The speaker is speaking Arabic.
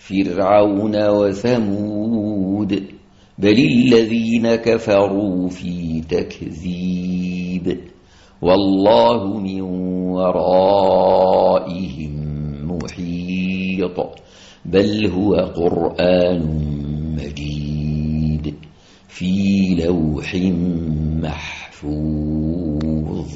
فرعون وثمود بل الذين كفروا في تكذيب. والله من ورائهم محيط بل هو قرآن مجيد في لوح محفوظ.